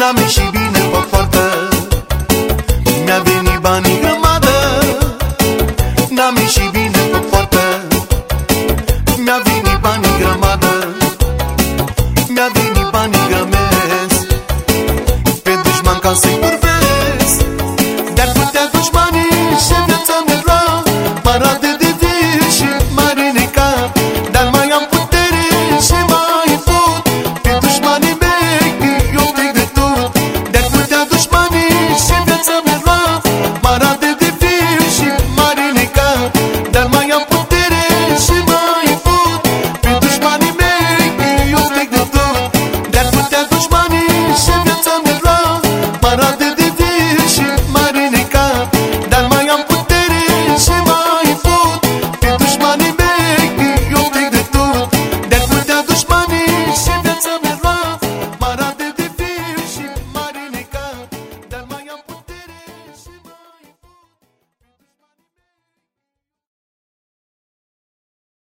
ieșit bine pe poartă. Mi-a venit banii grămadă. N-am ieșit bine pe poartă. Mi-a venit banii grămadă. Mi-a venit banii grămezi Pe dușman ca să-i